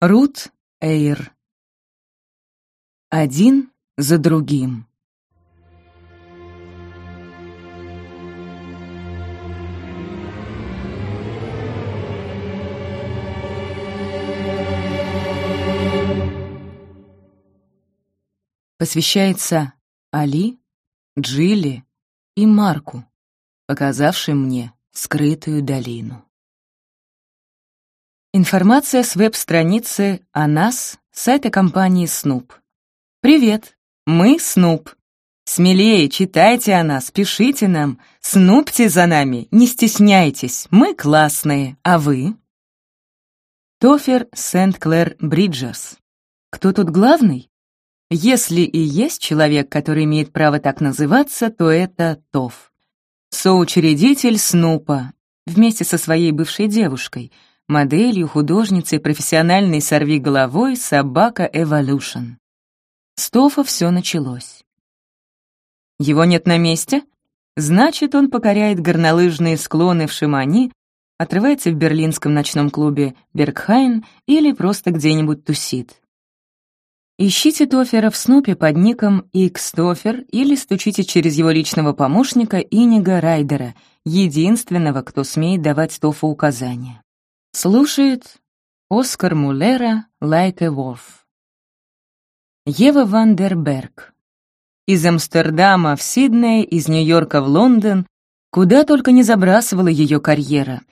Рут Эйр. Один за другим. Посвящается Али, Джилли и Марку, показавшим мне скрытую долину. Информация с веб-страницы о нас, сайта компании Snoop. Привет, мы Snoop. Смелее читайте о нас, пишите нам, снупьте за нами, не стесняйтесь, мы классные, а вы? Тофер Сент-Клэр Бриджерс. Кто тут главный? Если и есть человек, который имеет право так называться, то это Тоф. Соучредитель Снупа, вместе со своей бывшей девушкой, моделью, художницей, профессиональной сорвиголовой собака Evolution. С Тофа все началось. Его нет на месте? Значит, он покоряет горнолыжные склоны в Шимани, отрывается в берлинском ночном клубе «Бергхайн» или просто где-нибудь тусит. Ищите Тофера в Снупе под ником X-Тофер или стучите через его личного помощника Инига Райдера, единственного, кто смеет давать Тофу указания. Слушает Оскар Муллера «Like a Wolf». Ева Вандерберг. Из Амстердама в Сидней, из Нью-Йорка в Лондон, куда только не забрасывала ее карьера.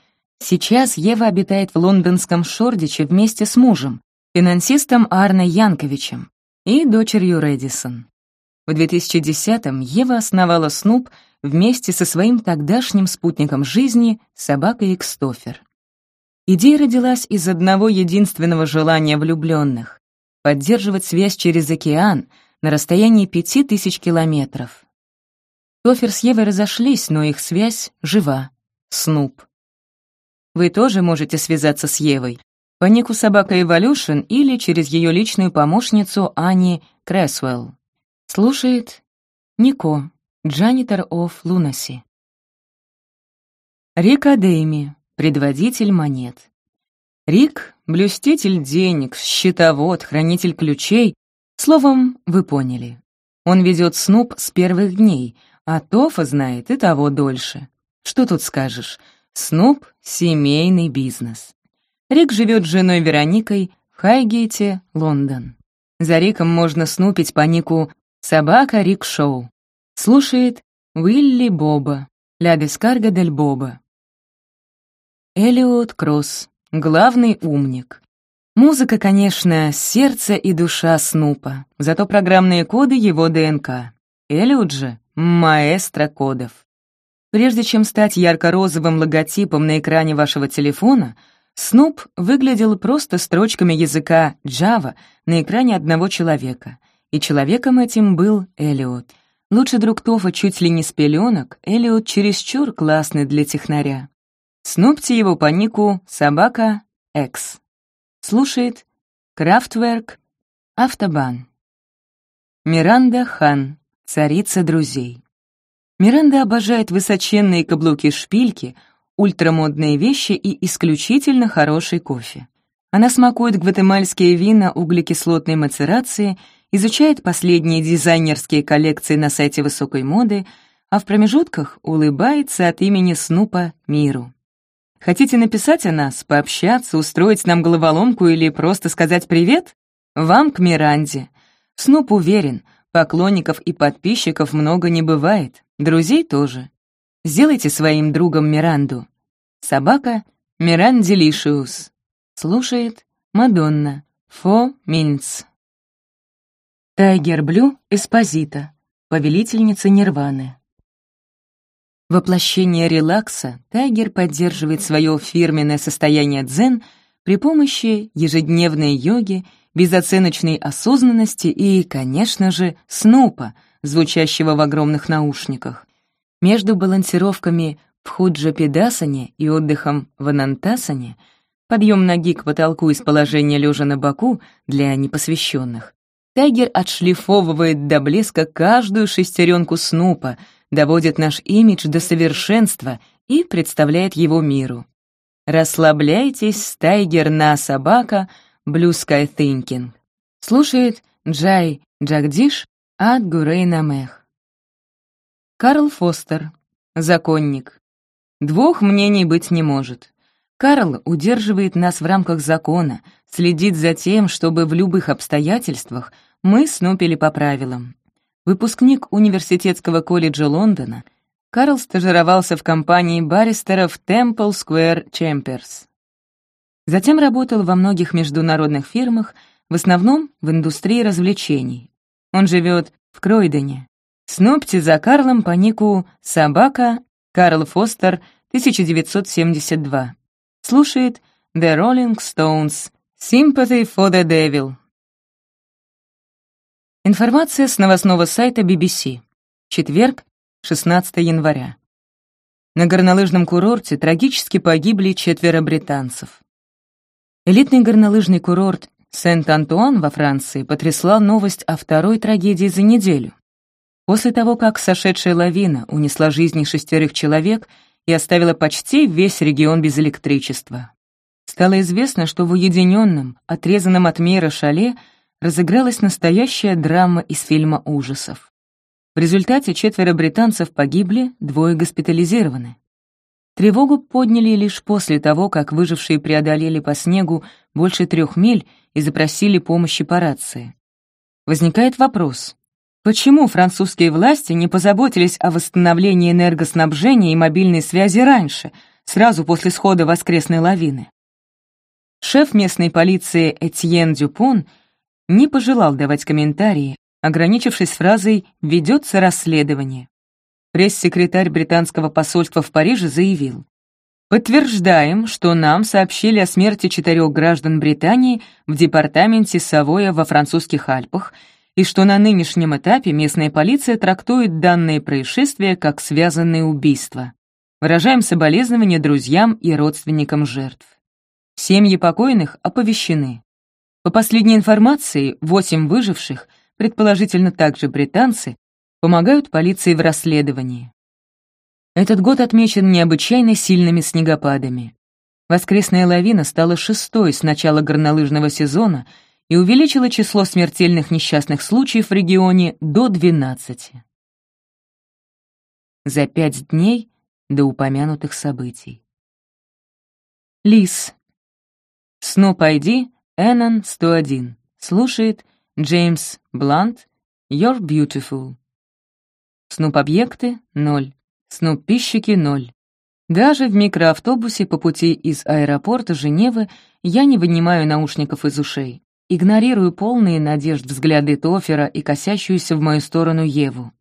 Сейчас Ева обитает в лондонском Шордиче вместе с мужем, финансистом Арной Янковичем и дочерью Редисон. В 2010-м Ева основала Снуп вместе со своим тогдашним спутником жизни, собакой Экстофер. Идея родилась из одного единственного желания влюбленных — поддерживать связь через океан на расстоянии пяти тысяч километров. Тофер с Евой разошлись, но их связь жива. Снуп. Вы тоже можете связаться с Евой, по нику собака Evolution или через ее личную помощницу Ани Крэсвелл. Слушает Нико, Janitor of Lunacy. Рик Адейми, предводитель монет. Рик — блюститель денег, счетовод, хранитель ключей. Словом, вы поняли. Он ведет Снуп с первых дней, а Тофа знает и того дольше. Что тут скажешь? Снуп — семейный бизнес. Рик живет с женой Вероникой в Хайгейте, Лондон. За Риком можно снупить по нику «Собака Рик Шоу». Слушает Уилли Боба, «Ля Дескарга дель Боба». Элиот Кросс, главный умник. Музыка, конечно, сердце и душа Снупа, зато программные коды его ДНК. Элиот же — маэстро кодов. Прежде чем стать ярко-розовым логотипом на экране вашего телефона — Снуп выглядел просто строчками языка Java на экране одного человека, и человеком этим был Элиот. Лучший друг Тофа чуть ли не с пеленок, Элиот чересчур классный для технаря. Снупьте его по нику «Собака X». Слушает Крафтверк Автобан. Миранда Хан, царица друзей. Миранда обожает высоченные каблуки-шпильки, ультрамодные вещи и исключительно хороший кофе. Она смакует гватемальские вина углекислотной мацерации, изучает последние дизайнерские коллекции на сайте высокой моды, а в промежутках улыбается от имени Снупа миру. Хотите написать о нас, пообщаться, устроить нам головоломку или просто сказать привет? Вам к Миранде. Снуп уверен, поклонников и подписчиков много не бывает, друзей тоже. Сделайте своим другом Миранду. Собака Миранделишиус. Слушает Мадонна. Фо Минц. Тайгер Блю Эспозита. Повелительница Нирваны. Воплощение релакса Тайгер поддерживает свое фирменное состояние дзен при помощи ежедневной йоги, безоценочной осознанности и, конечно же, снупа, звучащего в огромных наушниках. Между балансировками в худжапидасане и отдыхом в анантасане подъем ноги к потолку из положения лежа на боку для непосвященных. Тайгер отшлифовывает до блеска каждую шестеренку снупа, доводит наш имидж до совершенства и представляет его миру. Расслабляйтесь, Тайгер на собака, Blue Sky Thinking. Слушает Джай Джагдиш от Гурейна Мех. Карл Фостер. Законник. Двух мнений быть не может. Карл удерживает нас в рамках закона, следит за тем, чтобы в любых обстоятельствах мы снупили по правилам. Выпускник Университетского колледжа Лондона, Карл стажировался в компании баристеров Temple Square Chambers. Затем работал во многих международных фирмах, в основном в индустрии развлечений. Он живет в Кройдене. Снопьте за Карлом по нику «Собака» Карл Фостер, 1972. Слушает The Rolling Stones Sympathy for the Devil. Информация с новостного сайта BBC. Четверг, 16 января. На горнолыжном курорте трагически погибли четверо британцев. Элитный горнолыжный курорт Сент-Антуан во Франции потрясла новость о второй трагедии за неделю. После того, как сошедшая лавина унесла жизни шестерых человек — и оставила почти весь регион без электричества. Стало известно, что в уединенном, отрезанном от мира шале разыгралась настоящая драма из фильма ужасов. В результате четверо британцев погибли, двое госпитализированы. Тревогу подняли лишь после того, как выжившие преодолели по снегу больше трех миль и запросили помощи по рации. Возникает вопрос, Почему французские власти не позаботились о восстановлении энергоснабжения и мобильной связи раньше, сразу после схода воскресной лавины? Шеф местной полиции Этьен Дюпон не пожелал давать комментарии, ограничившись фразой «ведется расследование». Пресс-секретарь британского посольства в Париже заявил, «Подтверждаем, что нам сообщили о смерти четырех граждан Британии в департаменте Савоя во французских Альпах и что на нынешнем этапе местная полиция трактует данные происшествия как связанные убийства. Выражаем соболезнования друзьям и родственникам жертв. Семьи покойных оповещены. По последней информации, восемь выживших, предположительно также британцы, помогают полиции в расследовании. Этот год отмечен необычайно сильными снегопадами. Воскресная лавина стала шестой с начала горнолыжного сезона — и увеличила число смертельных несчастных случаев в регионе до 12. За пять дней до упомянутых событий. Лис. Снуп ID Эннон 101. Слушает Джеймс Блант You're Beautiful. Снуп-объекты — ноль. Снуп-пищики — ноль. Даже в микроавтобусе по пути из аэропорта Женевы я не вынимаю наушников из ушей. Игнорирую полные надежд взгляды Тофера и косящуюся в мою сторону Еву.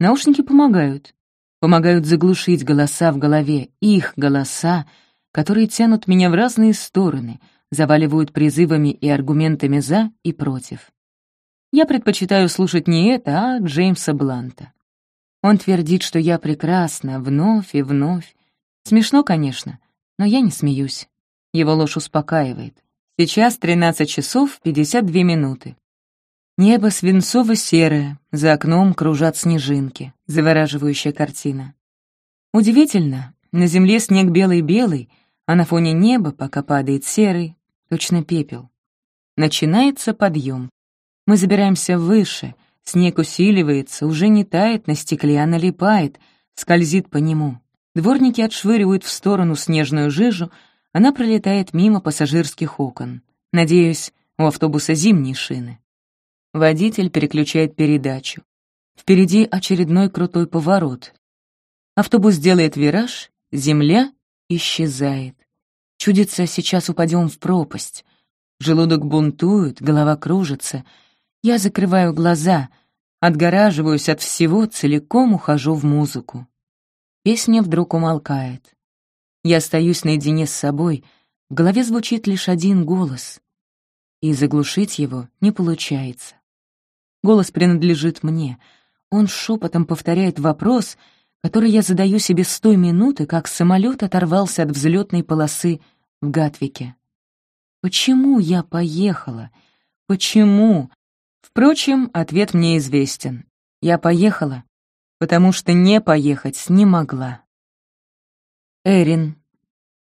Наушники помогают. Помогают заглушить голоса в голове, их голоса, которые тянут меня в разные стороны, заваливают призывами и аргументами «за» и «против». Я предпочитаю слушать не это, а Джеймса Бланта. Он твердит, что я прекрасна, вновь и вновь. Смешно, конечно, но я не смеюсь. Его ложь успокаивает. Сейчас 13 часов 52 минуты. Небо свинцово-серое, за окном кружат снежинки, завораживающая картина. Удивительно, на земле снег белый-белый, а на фоне неба пока падает серый, точно пепел. Начинается подъем. Мы забираемся выше, снег усиливается, уже не тает на стекле, а налипает, скользит по нему. Дворники отшвыривают в сторону снежную жижу, она пролетает мимо пассажирских окон. Надеюсь, у автобуса зимние шины. Водитель переключает передачу. Впереди очередной крутой поворот. Автобус делает вираж, земля исчезает. Чудится, сейчас упадем в пропасть. Желудок бунтует, голова кружится. Я закрываю глаза, отгораживаюсь от всего, целиком ухожу в музыку. Песня вдруг умолкает. Я остаюсь наедине с собой, в голове звучит лишь один голос, и заглушить его не получается. Голос принадлежит мне. Он шепотом повторяет вопрос, который я задаю себе с той минуты, как самолет оторвался от взлетной полосы в Гатвике. Почему я поехала? Почему? Впрочем, ответ мне известен. Я поехала, потому что не поехать не могла. Эрин.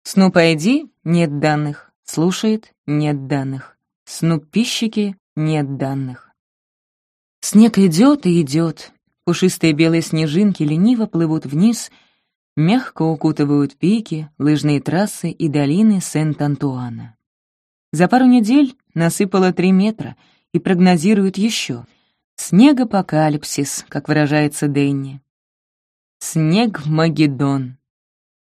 Снуп ID нет данных. Слушает — нет данных. Снуппищики — нет данных. Снег идет и идет. Пушистые белые снежинки лениво плывут вниз, мягко укутывают пики, лыжные трассы и долины Сент-Антуана. За пару недель насыпало три метра и прогнозируют еще. Снегопокалипсис, как выражается Дэнни. Снег Магеддон.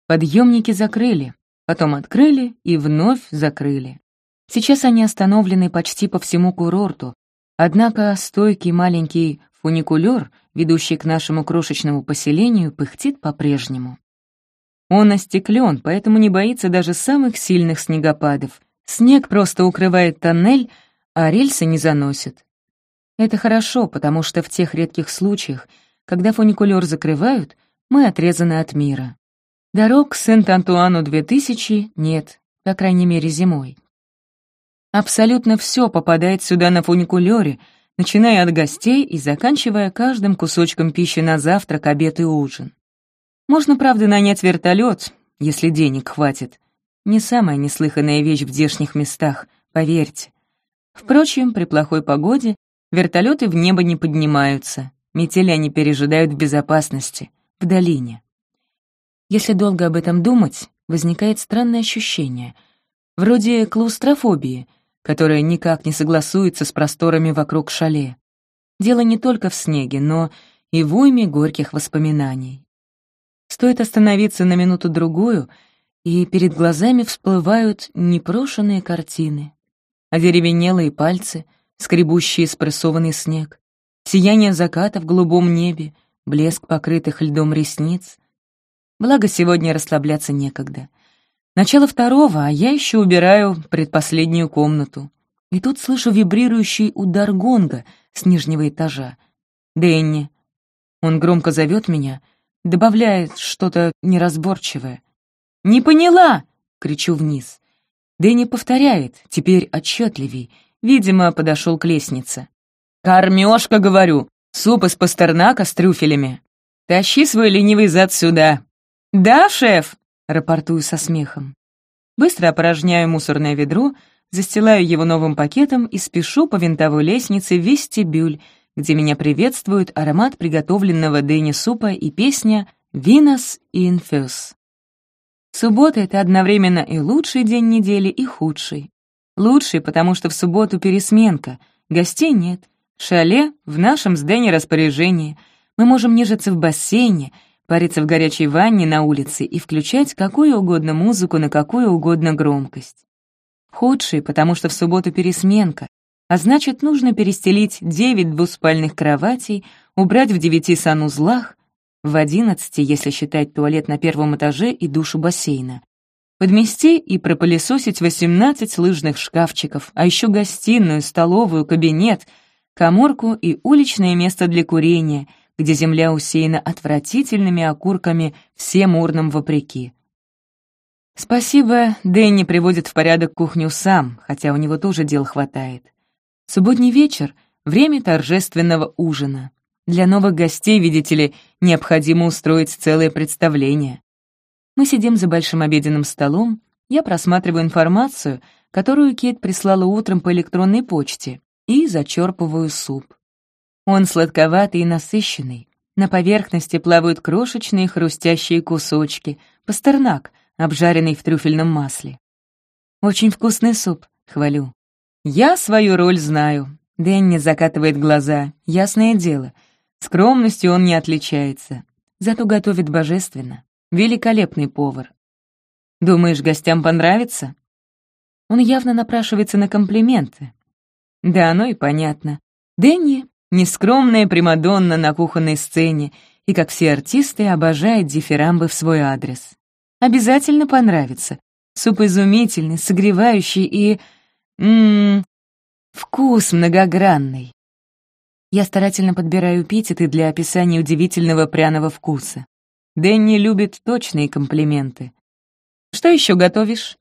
Подъемники закрыли, потом открыли и вновь закрыли. Сейчас они остановлены почти по всему курорту, однако стойкий маленький фуникулер, ведущий к нашему крошечному поселению, пыхтит по-прежнему. Он остеклен, поэтому не боится даже самых сильных снегопадов. Снег просто укрывает тоннель, а рельсы не заносит. Это хорошо, потому что в тех редких случаях, когда фуникулер закрывают, мы отрезаны от мира. Дорог к Сент-Антуану 2000 нет, по крайней мере, зимой. Абсолютно все попадает сюда на фуникулёре, начиная от гостей и заканчивая каждым кусочком пищи на завтрак, обед и ужин. Можно, правда, нанять вертолет, если денег хватит. Не самая неслыханная вещь в здешних местах, поверьте. Впрочем, при плохой погоде вертолеты в небо не поднимаются, метели они пережидают в безопасности, в долине. Если долго об этом думать, возникает странное ощущение, вроде клаустрофобии, которая никак не согласуется с просторами вокруг шале. Дело не только в снеге, но и в уйме горьких воспоминаний. Стоит остановиться на минуту-другую, и перед глазами всплывают непрошенные картины. Одеревенелые пальцы, скребущие спрессованный снег, сияние заката в голубом небе, блеск покрытых льдом ресниц, Благо, сегодня расслабляться некогда. Начало второго, а я еще убираю предпоследнюю комнату. И тут слышу вибрирующий удар гонга с нижнего этажа. «Дэнни». Он громко зовет меня, добавляет что-то неразборчивое. «Не поняла!» — кричу вниз. Дэнни повторяет, теперь отчетливей. Видимо, подошел к лестнице. «Кормежка, говорю! Суп из пастернака с трюфелями! Тащи свой ленивый зад сюда, «Да, шеф!» — рапортую со смехом. Быстро опорожняю мусорное ведро, застилаю его новым пакетом и спешу по винтовой лестнице в вестибюль, где меня приветствует аромат приготовленного Дэнни супа и песня «Винос инфюс». Суббота — это одновременно и лучший день недели, и худший. Лучший, потому что в субботу пересменка, гостей нет, шале в нашем с Дэнни распоряжении, мы можем нежиться в бассейне — париться в горячей ванне на улице и включать какую угодно музыку на какую угодно громкость. Худший, потому что в субботу пересменка, а значит, нужно перестелить девять двуспальных кроватей, убрать в девяти санузлах, в одиннадцати, если считать туалет на первом этаже и душу бассейна, подмести и пропылесосить восемнадцать лыжных шкафчиков, а еще гостиную, столовую, кабинет, коморку и уличное место для курения — где земля усеяна отвратительными окурками всем урнам вопреки. Спасибо, Дэнни приводит в порядок кухню сам, хотя у него тоже дел хватает. Субботний вечер — время торжественного ужина. Для новых гостей, видите ли, необходимо устроить целое представление. Мы сидим за большим обеденным столом, я просматриваю информацию, которую Кейт прислала утром по электронной почте, и зачерпываю суп. Он сладковатый и насыщенный. На поверхности плавают крошечные хрустящие кусочки, пастернак, обжаренный в трюфельном масле. «Очень вкусный суп», — хвалю. «Я свою роль знаю». Дэнни закатывает глаза, ясное дело. Скромностью он не отличается. Зато готовит божественно. Великолепный повар. «Думаешь, гостям понравится?» Он явно напрашивается на комплименты. Да, оно и понятно. Дэнни Нескромная Примадонна на кухонной сцене и, как все артисты, обожает дифирамбы в свой адрес. Обязательно понравится. Суп изумительный, согревающий и... Ммм... Вкус многогранный. Я старательно подбираю эпитеты для описания удивительного пряного вкуса. Дэнни любит точные комплименты. «Что еще готовишь?»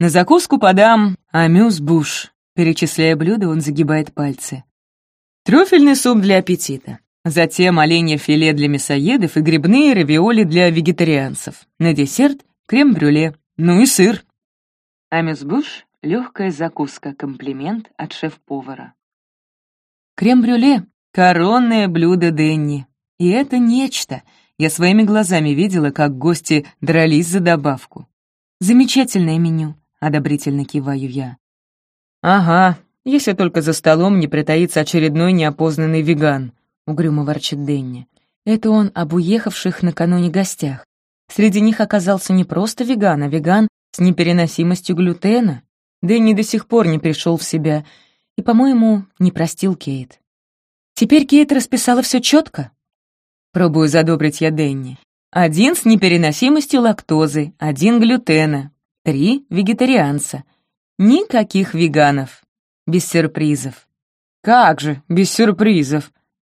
«На закуску подам амюс-буш», перечисляя блюда, он загибает пальцы. Трюфельный суп для аппетита. Затем оленье филе для мясоедов и грибные равиоли для вегетарианцев. На десерт — крем-брюле. Ну и сыр. Амюсбуш — легкая закуска, комплимент от шеф-повара. Крем-брюле — коронное блюдо Денни. И это нечто. Я своими глазами видела, как гости дрались за добавку. «Замечательное меню», — одобрительно киваю я. «Ага, если только за столом не притаится очередной неопознанный веган», — угрюмо ворчит Денни. Это он об уехавших накануне гостях. Среди них оказался не просто веган, а веган с непереносимостью глютена. Дэнни до сих пор не пришел в себя и, по-моему, не простил Кейт. Теперь Кейт расписала все четко. Пробую задобрить я Дэнни. Один с непереносимостью лактозы, один глютена, три вегетарианца. Никаких веганов. Без сюрпризов. «Как же, без сюрпризов?»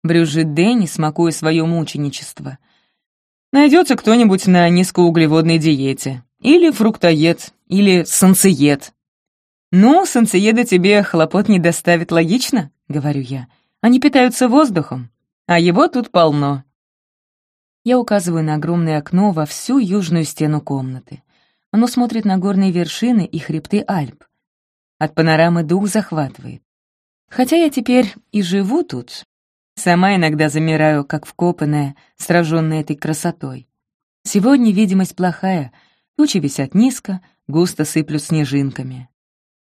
брюжит Дэнни, смакуя свое мученичество. Найдется кто-нибудь на низкоуглеводной диете. Или фруктоед, или солнцеед. «Ну, солнцееда тебе хлопот не доставит, логично?» — говорю я. «Они питаются воздухом, а его тут полно». Я указываю на огромное окно во всю южную стену комнаты. Оно смотрит на горные вершины и хребты Альп. От панорамы дух захватывает. Хотя я теперь и живу тут, Сама иногда замираю, как вкопанная, сраженная этой красотой. Сегодня видимость плохая, тучи висят низко, густо сыплют снежинками.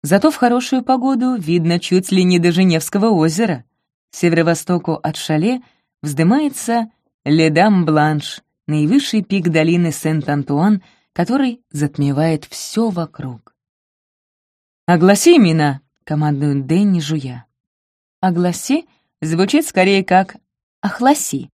Зато в хорошую погоду видно чуть ли не до Женевского озера. К северо-востоку от шале вздымается Ледам-Бланш, наивысший пик долины Сент-Антуан, который затмевает все вокруг. «Огласи имена!» — командует Дэнни, жуя. «Огласи» звучит скорее как «Ахласи».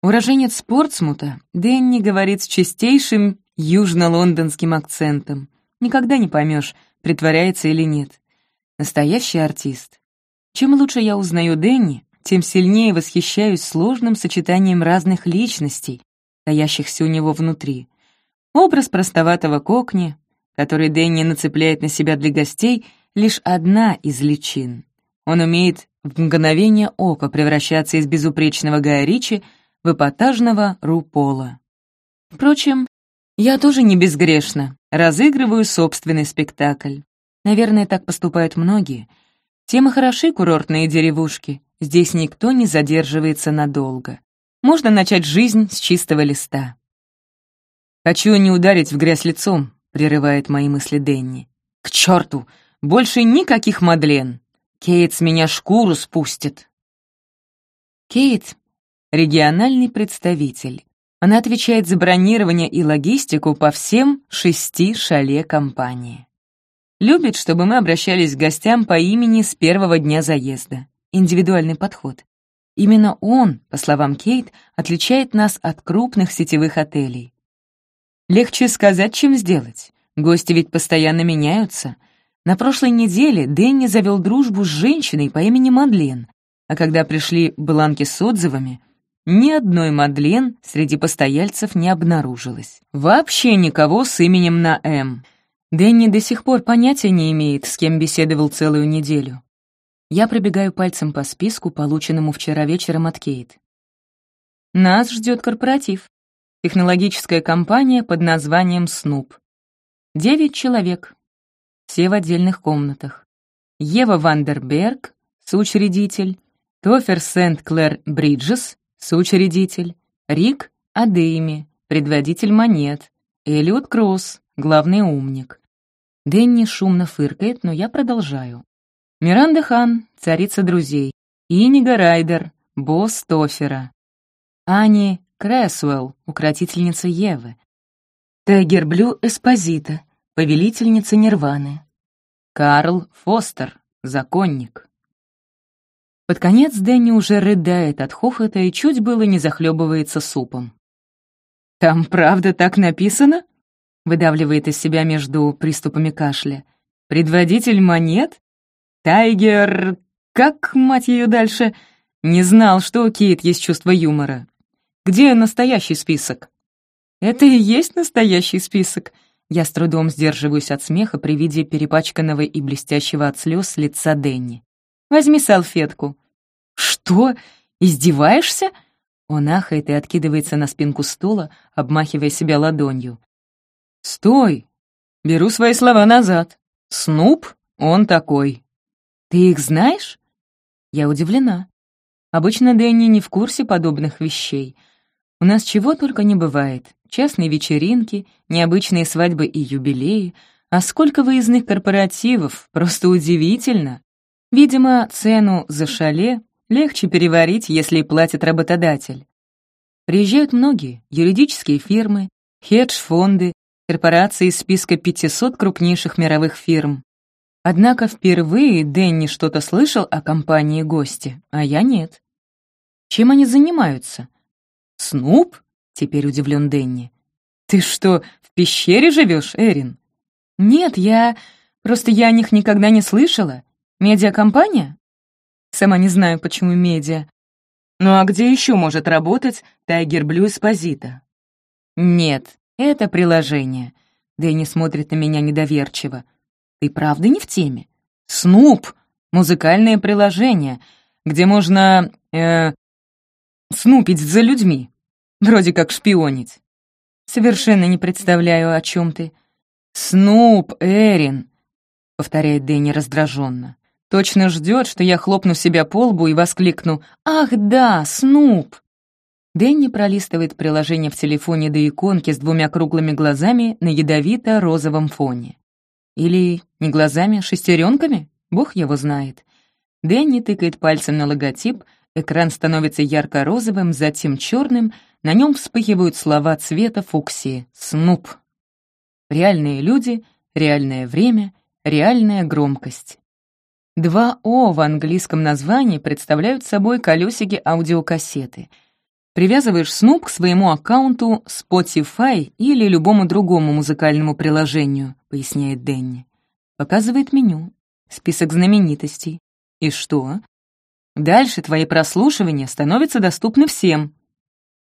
Уроженец Портсмута, Дэнни говорит с чистейшим южно-лондонским акцентом. Никогда не поймешь, притворяется или нет. Настоящий артист. Чем лучше я узнаю Дэнни, тем сильнее восхищаюсь сложным сочетанием разных личностей, стоящихся у него внутри. Образ простоватого кокни, который Дэнни нацепляет на себя для гостей, лишь одна из личин. Он умеет в мгновение ока превращаться из безупречного Гая Ричи в эпатажного Рупола. Впрочем, я тоже не безгрешна, разыгрываю собственный спектакль. Наверное, так поступают многие. Тем и хороши курортные деревушки, здесь никто не задерживается надолго. Можно начать жизнь с чистого листа. «Хочу не ударить в грязь лицом», — прерывает мои мысли Денни. «К черту! Больше никаких Мадлен!» Кейт с меня шкуру спустит. Кейт — региональный представитель. Она отвечает за бронирование и логистику по всем шести шале компании. Любит, чтобы мы обращались к гостям по имени с первого дня заезда. Индивидуальный подход. Именно он, по словам Кейт, отличает нас от крупных сетевых отелей. Легче сказать, чем сделать. Гости ведь постоянно меняются — на прошлой неделе Дэнни завел дружбу с женщиной по имени Мадлен, а когда пришли бланки с отзывами, ни одной Мадлен среди постояльцев не обнаружилось. Вообще никого с именем на «М». Дэнни до сих пор понятия не имеет, с кем беседовал целую неделю. Я пробегаю пальцем по списку, полученному вчера вечером от Кейт. Нас ждет корпоратив. Технологическая компания под названием «Снуп». Девять человек, все в отдельных комнатах. Ева Вандерберг, соучредитель, Тофер Сент-Клэр Бриджес, соучредитель, Рик Адейми, предводитель монет, Элиот Кросс, главный умник. Дэнни шумно фыркает, но я продолжаю. Миранда Хан, царица друзей, Инига Райдер, босс Тофера, Ани Крэсуэлл, укротительница Евы, Тегер Эспозита, повелительница Нирваны. Карл Фостер, законник. Под конец Дэнни уже рыдает от хохота и чуть было не захлебывается супом. «Там правда так написано?» — выдавливает из себя между приступами кашля. «Предводитель монет? Тайгер... Как, мать ее, дальше? Не знал, что у Кейт есть чувство юмора. Где настоящий список?» «Это и есть настоящий список», я с трудом сдерживаюсь от смеха при виде перепачканного и блестящего от слез лица Денни. «Возьми салфетку». «Что? Издеваешься?» Он ахает и откидывается на спинку стула, обмахивая себя ладонью. «Стой! Беру свои слова назад. Снуп, он такой. Ты их знаешь? Я удивлена. Обычно Дэнни не в курсе подобных вещей. У нас чего только не бывает. Частные вечеринки, необычные свадьбы и юбилеи. А сколько выездных корпоративов, просто удивительно. Видимо, цену за шале легче переварить, если платит работодатель. Приезжают многие — юридические фирмы, хедж-фонды, корпорации из списка 500 крупнейших мировых фирм. Однако впервые Дэнни что-то слышал о компании гости, а я нет. Чем они занимаются? Снуп? Теперь удивлен Дэнни. Ты что, в пещере живешь, Эрин? Нет, я... Просто я о них никогда не слышала. Медиакомпания? Сама не знаю, почему медиа. Ну а где еще может работать Тайгер Блю Эспозита? Нет, это приложение. Дэнни смотрит на меня недоверчиво. Ты правда не в теме? Снуп — музыкальное приложение, где можно... Э, снупить за людьми. Вроде как шпионить. Совершенно не представляю, о чем ты. Снуп, Эрин, — повторяет Дэнни раздраженно. Точно ждет, что я хлопну себя по лбу и воскликну «Ах да, Снуп!». Дэнни пролистывает приложение в телефоне до иконки с двумя круглыми глазами на ядовито-розовом фоне. Или не глазами, а шестеренками? Бог его знает. Дэнни тыкает пальцем на логотип, экран становится ярко-розовым, затем черным, на нем вспыхивают слова цвета фуксии «Снуп». Реальные люди, реальное время, реальная громкость. Два «О» в английском названии представляют собой колесики аудиокассеты. Привязываешь Снуп к своему аккаунту Spotify или любому другому музыкальному приложению, поясняет Дэнни. Показывает меню, список знаменитостей. И что? Дальше твои прослушивания становятся доступны всем.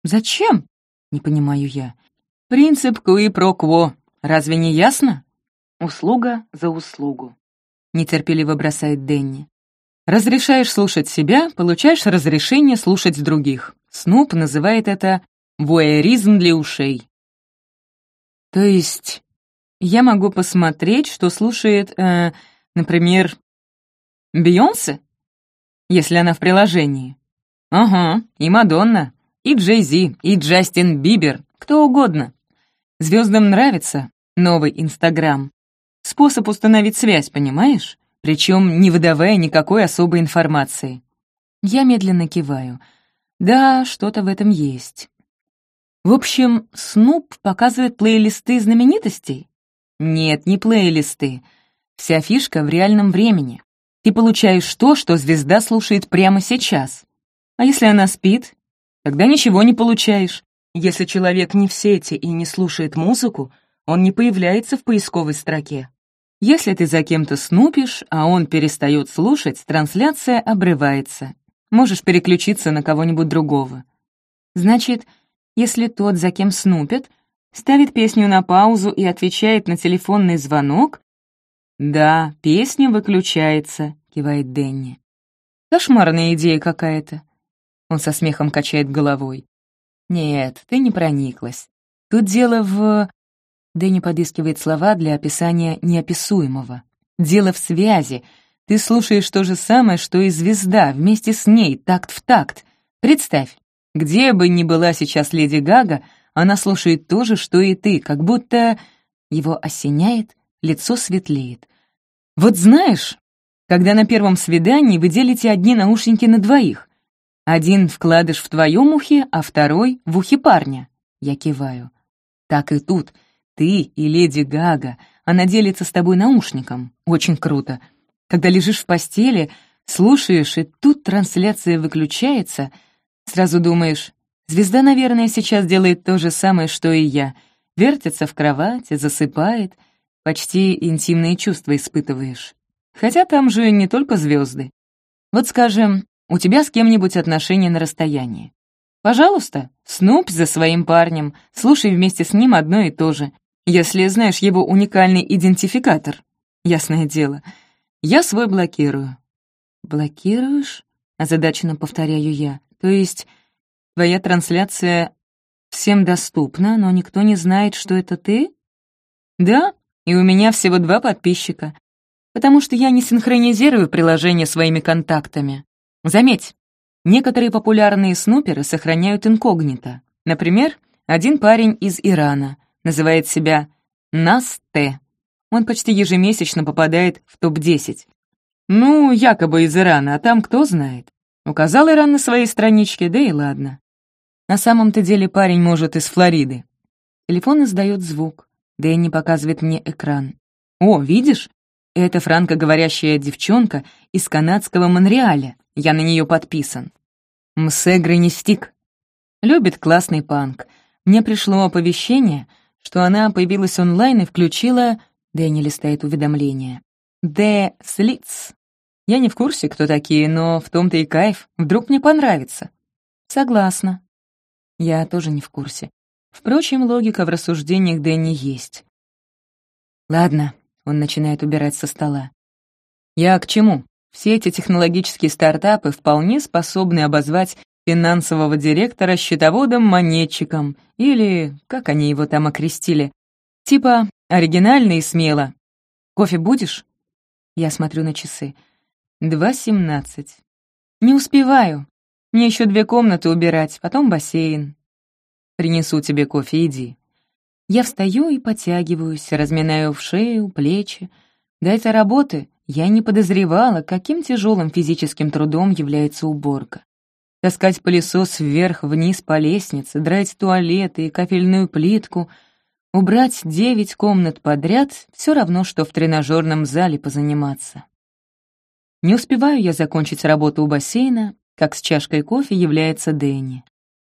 Зачем? Не понимаю я. Принцип куи про кво. Разве не ясно? Услуга за услугу. Нетерпеливо бросает Дэнни. Разрешаешь слушать себя, получаешь разрешение слушать других. Снуп называет это «вуэризм для ушей». То есть я могу посмотреть, что слушает, э, например, Бейонсе, если она в приложении. Ага, и Мадонна, и Джей Зи, и Джастин Бибер, кто угодно. Звездам нравится новый Инстаграм. Способ установить связь, понимаешь? Причем не выдавая никакой особой информации. Я медленно киваю — да, что-то в этом есть. В общем, Снуп показывает плейлисты знаменитостей? Нет, не плейлисты. Вся фишка в реальном времени. Ты получаешь то, что звезда слушает прямо сейчас. А если она спит? Тогда ничего не получаешь. Если человек не в сети и не слушает музыку, он не появляется в поисковой строке. Если ты за кем-то снупишь, а он перестает слушать, трансляция обрывается, Можешь переключиться на кого-нибудь другого. Значит, если тот, за кем снупят, ставит песню на паузу и отвечает на телефонный звонок? «Да, песня выключается», — кивает Дэнни. «Кошмарная идея какая-то». Он со смехом качает головой. «Нет, ты не прониклась. Тут дело в...» Дэнни подыскивает слова для описания неописуемого. «Дело в связи, ты слушаешь то же самое, что и звезда, вместе с ней, такт в такт. Представь, где бы ни была сейчас леди Гага, она слушает то же, что и ты, как будто его осеняет, лицо светлеет. Вот знаешь, когда на первом свидании вы делите одни наушники на двоих, один вкладыш в твоем ухе, а второй — в ухе парня. Я киваю. Так и тут. Ты и леди Гага. Она делится с тобой наушником. Очень круто. Когда лежишь в постели, слушаешь, и тут трансляция выключается, сразу думаешь, звезда, наверное, сейчас делает то же самое, что и я. Вертится в кровати, засыпает, почти интимные чувства испытываешь. Хотя там же не только звезды. Вот скажем, у тебя с кем-нибудь отношения на расстоянии. Пожалуйста, снупь за своим парнем, слушай вместе с ним одно и то же, если знаешь его уникальный идентификатор. Ясное дело — я свой блокирую». «Блокируешь?» — озадаченно повторяю я. «То есть твоя трансляция всем доступна, но никто не знает, что это ты?» «Да, и у меня всего два подписчика. потому что я не синхронизирую приложение своими контактами. Заметь, некоторые популярные снуперы сохраняют инкогнито. Например, один парень из Ирана называет себя Нас-Т. Он почти ежемесячно попадает в топ-10. Ну, якобы из Ирана, а там кто знает. Указал Иран на своей страничке, да и ладно. На самом-то деле парень может из Флориды. Телефон издает звук. Дэнни показывает мне экран. «О, видишь? Это франкоговорящая девчонка из канадского Монреаля. Я на нее подписан. Мсе Гранистик. Любит классный панк. Мне пришло оповещение, что она появилась онлайн и включила... Дэнни листает уведомления. «The Slits». Я не в курсе, кто такие, но в том-то и кайф. Вдруг мне понравится. Согласна. Я тоже не в курсе. Впрочем, логика в рассуждениях Дэнни есть. Ладно, он начинает убирать со стола. Я к чему? Все эти технологические стартапы вполне способны обозвать финансового директора счетоводом-монетчиком, или, как они его там окрестили, типа оригинально и смело. «Кофе будешь?» Я смотрю на часы. «Два семнадцать». «Не успеваю. Мне еще две комнаты убирать, потом бассейн». «Принесу тебе кофе, иди». Я встаю и подтягиваюсь, разминаю в шею, плечи. До этой работы я не подозревала, каким тяжелым физическим трудом является уборка. Таскать пылесос вверх-вниз по лестнице, драть туалеты и кафельную плитку, убрать девять комнат подряд — все равно, что в тренажерном зале позаниматься. Не успеваю я закончить работу у бассейна, как с чашкой кофе является Дэнни.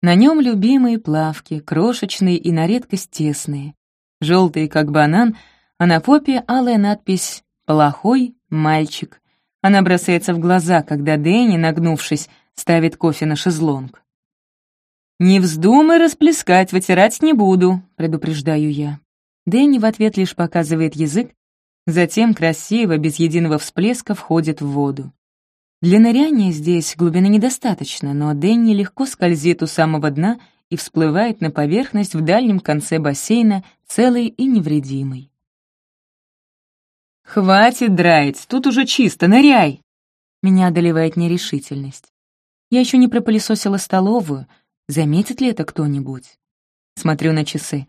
На нем любимые плавки, крошечные и на редкость тесные, желтые, как банан, а на попе алая надпись «Плохой мальчик». Она бросается в глаза, когда Дэнни, нагнувшись, ставит кофе на шезлонг. «Не вздумай расплескать, вытирать не буду», — предупреждаю я. Дэнни в ответ лишь показывает язык, затем красиво, без единого всплеска, входит в воду. Для ныряния здесь глубины недостаточно, но Дэнни легко скользит у самого дна и всплывает на поверхность в дальнем конце бассейна, целый и невредимый. «Хватит драить, тут уже чисто, ныряй!» Меня одолевает нерешительность. Я еще не пропылесосила столовую, заметит ли это кто-нибудь? Смотрю на часы.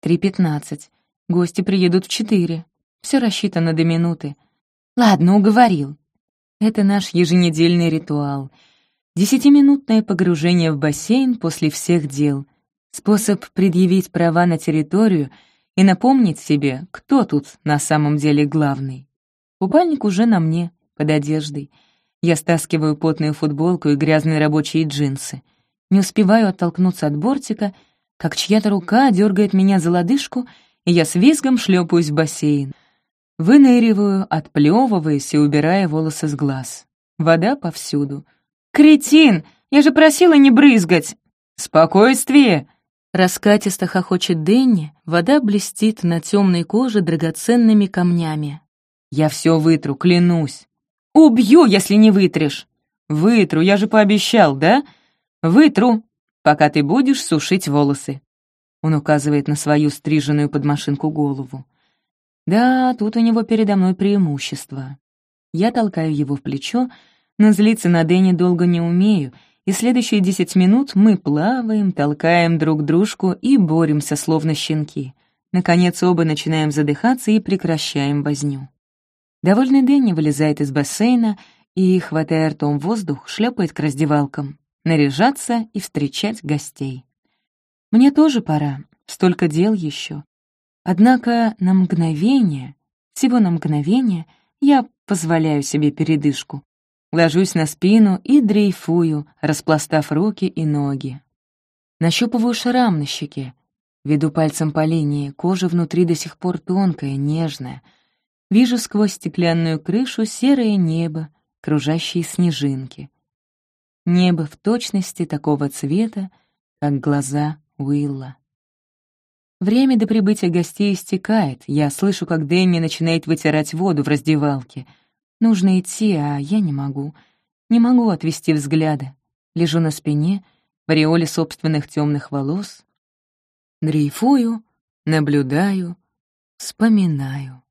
Три пятнадцать. Гости приедут в четыре. Все рассчитано до минуты. Ладно, уговорил. Это наш еженедельный ритуал. Десятиминутное погружение в бассейн после всех дел. Способ предъявить права на территорию — и напомнить себе, кто тут на самом деле главный. Купальник уже на мне, под одеждой. Я стаскиваю потную футболку и грязные рабочие джинсы. Не успеваю оттолкнуться от бортика, как чья-то рука дергает меня за лодыжку, и я с визгом шлепаюсь в бассейн. Выныриваю, отплевываясь и убирая волосы с глаз. Вода повсюду. «Кретин! Я же просила не брызгать!» «Спокойствие!» Раскатисто хохочет Дэнни, вода блестит на темной коже драгоценными камнями. «Я все вытру, клянусь!» «Убью, если не вытрешь!» «Вытру, я же пообещал, да?» «Вытру, пока ты будешь сушить волосы!» Он указывает на свою стриженную под машинку голову. «Да, тут у него передо мной преимущество. Я толкаю его в плечо, но злиться на Дэнни долго не умею — и следующие десять минут мы плаваем, толкаем друг дружку и боремся, словно щенки. Наконец оба начинаем задыхаться и прекращаем возню. Довольный Дэнни вылезает из бассейна и, хватая ртом воздух, шлепает к раздевалкам, наряжаться и встречать гостей. Мне тоже пора, столько дел еще. Однако на мгновение, всего на мгновение, я позволяю себе передышку, Ложусь на спину и дрейфую, распластав руки и ноги. Нащупываю шрам на щеке. Веду пальцем по линии, кожа внутри до сих пор тонкая, нежная. Вижу сквозь стеклянную крышу серое небо, кружащие снежинки. Небо в точности такого цвета, как глаза Уилла. Время до прибытия гостей истекает. Я слышу, как Дэмми начинает вытирать воду в раздевалке — Нужно идти, а я не могу. Не могу отвести взгляда. Лежу на спине, в ореоле собственных темных волос. Дрейфую, наблюдаю, вспоминаю.